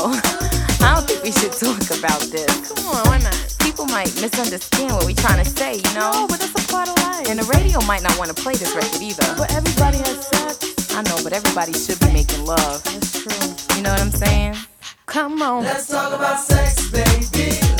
know, I don't think we should talk about this. Come on, why not? People might misunderstand what we're trying to say, you know? No, but that's a part of life. And the radio might not want to play this record either. But everybody has sex. I know, but everybody should be making love. That's true. You know what I'm saying? Come on. Let's talk about sex, baby.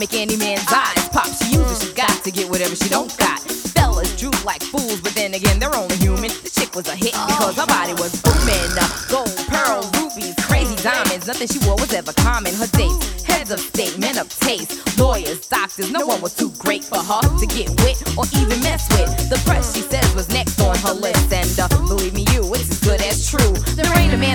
make any man's eyes pop. She uses, she got to get whatever she don't got. Fellas droop like fools, but then again, they're only human. The chick was a hit because her body was booming. Gold, pearl, rubies, crazy diamonds. Nothing she wore was ever common. Her dates, heads of state, men of taste, lawyers, doctors. No one was too great for her to get with or even mess with.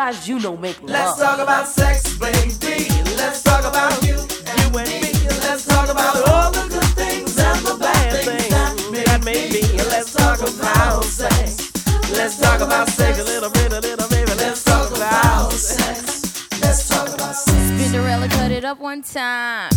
Guys you know make Let's talk about sex, baby. Let's talk about you and me. Let's talk about all the good things and the bad things that may be. Let's talk about sex. Let's talk about sex a little bit, a little bit. Let's talk about sex. Let's talk about sex. Spinderella cut it up one time.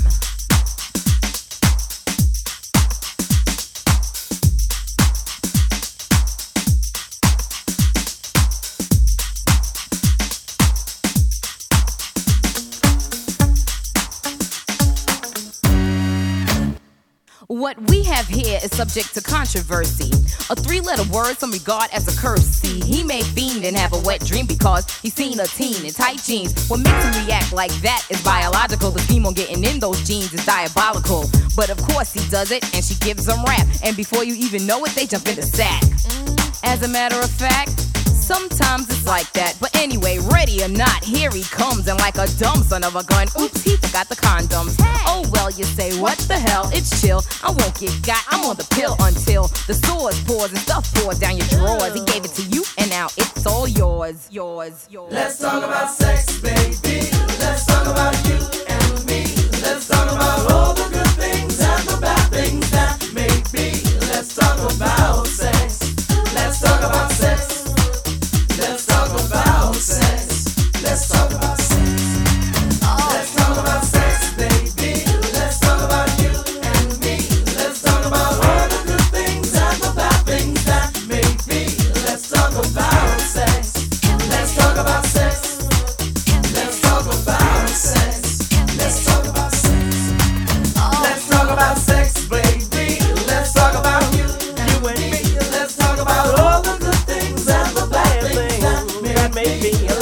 What we have here is subject to controversy. A three letter word some regard as a curse. See, he may fiend and have a wet dream because he's seen a teen in tight jeans. What makes him react like that is biological. The on getting in those jeans is diabolical. But of course he does it and she gives him rap. And before you even know it, they jump in the sack. As a matter of fact, sometimes it's like that. But anyway, ready or not, here he comes. And like a dumb son of a gun, oops, he forgot the condoms. Oh well, you say, what the hell? It's chill. I won't get got. I'm on the pill until the sores pours and stuff pours down your drawers. He gave it to you, and now it's all yours. Yours, yours. Let's talk about sex, baby.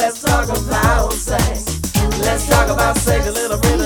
Let's talk about sex. Let's talk about sex a little bit.